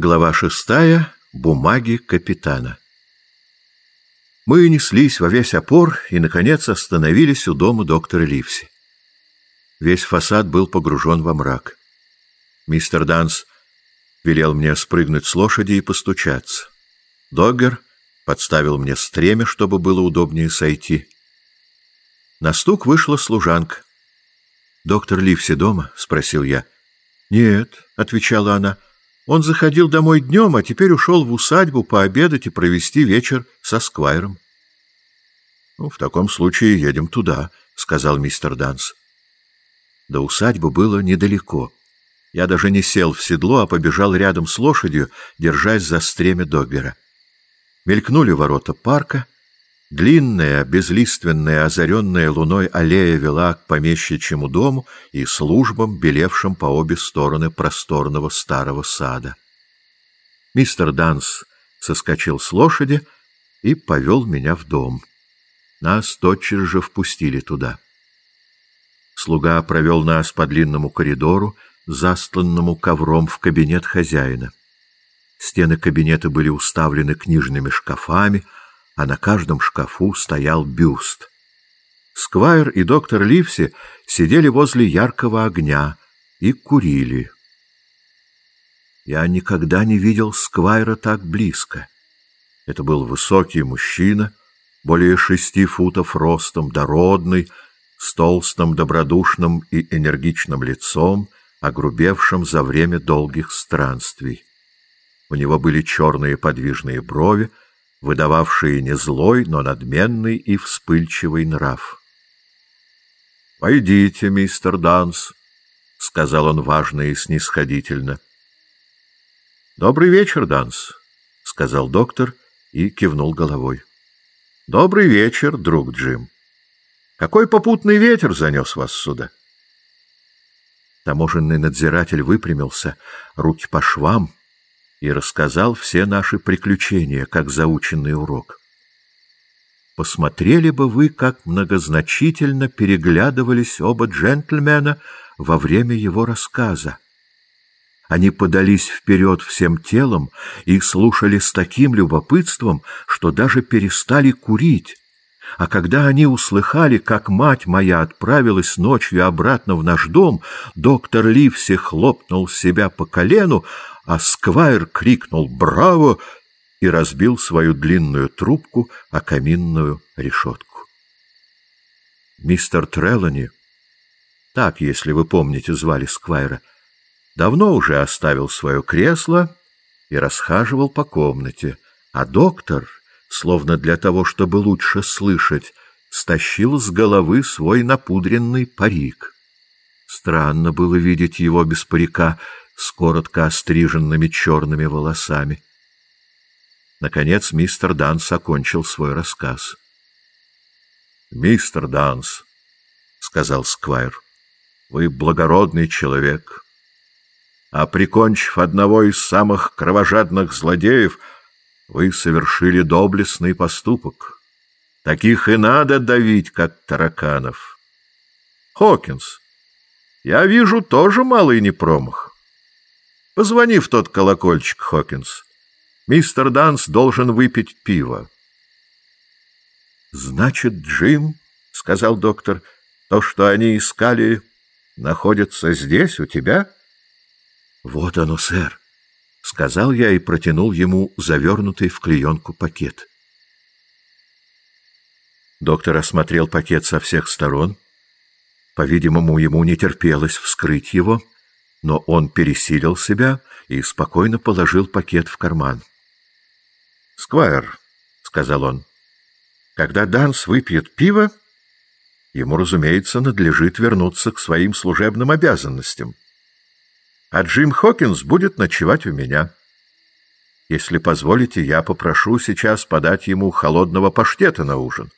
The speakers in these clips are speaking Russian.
Глава шестая. Бумаги капитана. Мы неслись во весь опор и, наконец, остановились у дома доктора Ливси. Весь фасад был погружен во мрак. Мистер Данс велел мне спрыгнуть с лошади и постучаться. Доггер подставил мне стремя, чтобы было удобнее сойти. На стук вышла служанка. «Доктор Ливси дома?» — спросил я. «Нет», — отвечала она, — он заходил домой днем, а теперь ушел в усадьбу пообедать и провести вечер со Сквайром. — Ну, в таком случае едем туда, — сказал мистер Данс. До усадьбы было недалеко. Я даже не сел в седло, а побежал рядом с лошадью, держась за стремя Догбера. Мелькнули ворота парка — Длинная, безлиственная, озаренная луной аллея вела к помещичьему дому и службам, белевшим по обе стороны просторного старого сада. Мистер Данс соскочил с лошади и повел меня в дом. Нас тотчас же впустили туда. Слуга провел нас по длинному коридору, застланному ковром в кабинет хозяина. Стены кабинета были уставлены книжными шкафами — а на каждом шкафу стоял бюст. Сквайр и доктор Ливси сидели возле яркого огня и курили. Я никогда не видел Сквайра так близко. Это был высокий мужчина, более шести футов ростом, дородный, с толстым, добродушным и энергичным лицом, огрубевшим за время долгих странствий. У него были черные подвижные брови, выдававшие не злой, но надменный и вспыльчивый нрав. — Пойдите, мистер Данс, — сказал он важно и снисходительно. — Добрый вечер, Данс, — сказал доктор и кивнул головой. — Добрый вечер, друг Джим. Какой попутный ветер занес вас сюда? Таможенный надзиратель выпрямился, руки по швам — и рассказал все наши приключения, как заученный урок. Посмотрели бы вы, как многозначительно переглядывались оба джентльмена во время его рассказа. Они подались вперед всем телом и слушали с таким любопытством, что даже перестали курить, а когда они услыхали, как мать моя отправилась ночью обратно в наш дом, доктор Ливси хлопнул себя по колену, а Сквайр крикнул «Браво!» и разбил свою длинную трубку о каминную решетку. Мистер Треллани, так, если вы помните, звали Сквайра, давно уже оставил свое кресло и расхаживал по комнате, а доктор словно для того, чтобы лучше слышать, стащил с головы свой напудренный парик. Странно было видеть его без парика с коротко остриженными черными волосами. Наконец мистер Данс окончил свой рассказ. — Мистер Данс, — сказал Сквайр, — вы благородный человек, а прикончив одного из самых кровожадных злодеев — вы совершили доблестный поступок. Таких и надо давить, как тараканов. Хокинс, я вижу, тоже малый не промах. Позвони в тот колокольчик, Хокинс. Мистер Данс должен выпить пиво. — Значит, Джим, — сказал доктор, — то, что они искали, находится здесь, у тебя? — Вот оно, сэр. — сказал я и протянул ему завернутый в клеенку пакет. Доктор осмотрел пакет со всех сторон. По-видимому, ему не терпелось вскрыть его, но он пересилил себя и спокойно положил пакет в карман. — Сквайр, — сказал он, — когда Данс выпьет пиво, ему, разумеется, надлежит вернуться к своим служебным обязанностям. — а Джим Хокинс будет ночевать у меня. Если позволите, я попрошу сейчас подать ему холодного паштета на ужин.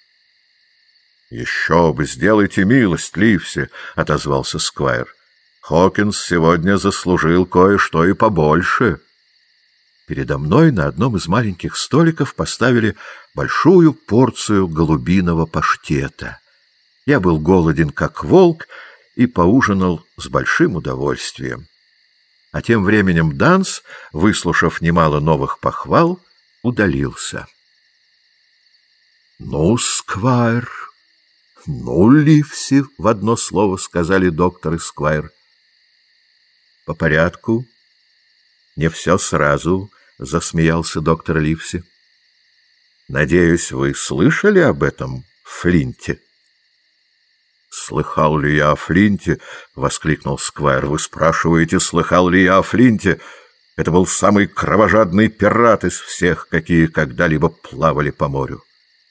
— Еще бы, сделайте милость, Ливси, — отозвался Сквайр. — Хокинс сегодня заслужил кое-что и побольше. Передо мной на одном из маленьких столиков поставили большую порцию голубиного паштета. Я был голоден, как волк, и поужинал с большим удовольствием. А тем временем Данс, выслушав немало новых похвал, удалился. — Ну, Сквайр, ну, Ливси, — в одно слово сказали доктор и Сквайр. — По порядку. Не все сразу, — засмеялся доктор Ливси. — Надеюсь, вы слышали об этом Флинте? — Слыхал ли я о Флинте? — воскликнул Сквайр. — Вы спрашиваете, слыхал ли я о Флинте? Это был самый кровожадный пират из всех, какие когда-либо плавали по морю.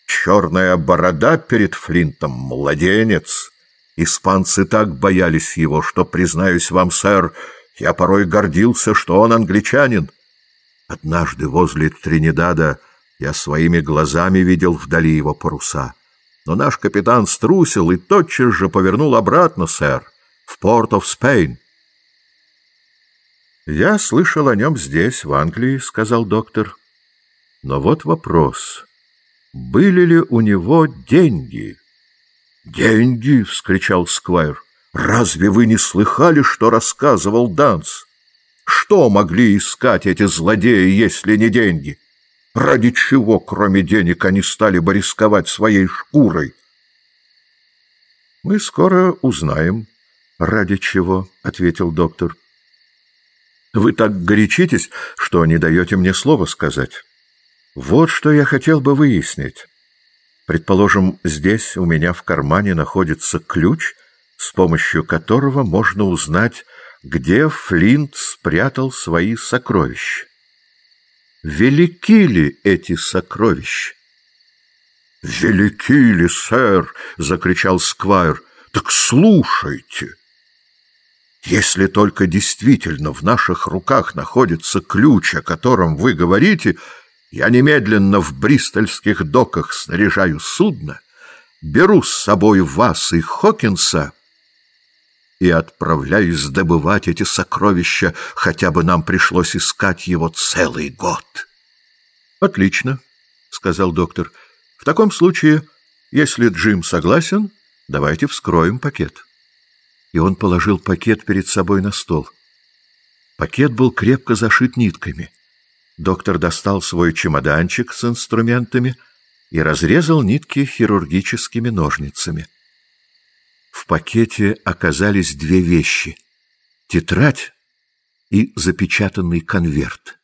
Черная борода перед Флинтом — младенец. Испанцы так боялись его, что, признаюсь вам, сэр, я порой гордился, что он англичанин. Однажды возле Тринидада я своими глазами видел вдали его паруса. Но наш капитан струсил и тотчас же повернул обратно, сэр, в порт оф Спейн. «Я слышал о нем здесь, в Англии», — сказал доктор. «Но вот вопрос. Были ли у него деньги?» «Деньги!» — вскричал Сквайр. «Разве вы не слыхали, что рассказывал Данс? Что могли искать эти злодеи, если не деньги?» Ради чего, кроме денег, они стали бы рисковать своей шкурой? — Мы скоро узнаем, ради чего, — ответил доктор. — Вы так горячитесь, что не даете мне слова сказать. Вот что я хотел бы выяснить. Предположим, здесь у меня в кармане находится ключ, с помощью которого можно узнать, где Флинт спрятал свои сокровища велики ли эти сокровища? — Велики ли, сэр? — закричал Сквайр. — Так слушайте. Если только действительно в наших руках находится ключ, о котором вы говорите, я немедленно в бристольских доках снаряжаю судно, беру с собой вас и Хокинса и отправляюсь добывать эти сокровища, хотя бы нам пришлось искать его целый год. — Отлично, — сказал доктор. — В таком случае, если Джим согласен, давайте вскроем пакет. И он положил пакет перед собой на стол. Пакет был крепко зашит нитками. Доктор достал свой чемоданчик с инструментами и разрезал нитки хирургическими ножницами. В пакете оказались две вещи — тетрадь и запечатанный конверт.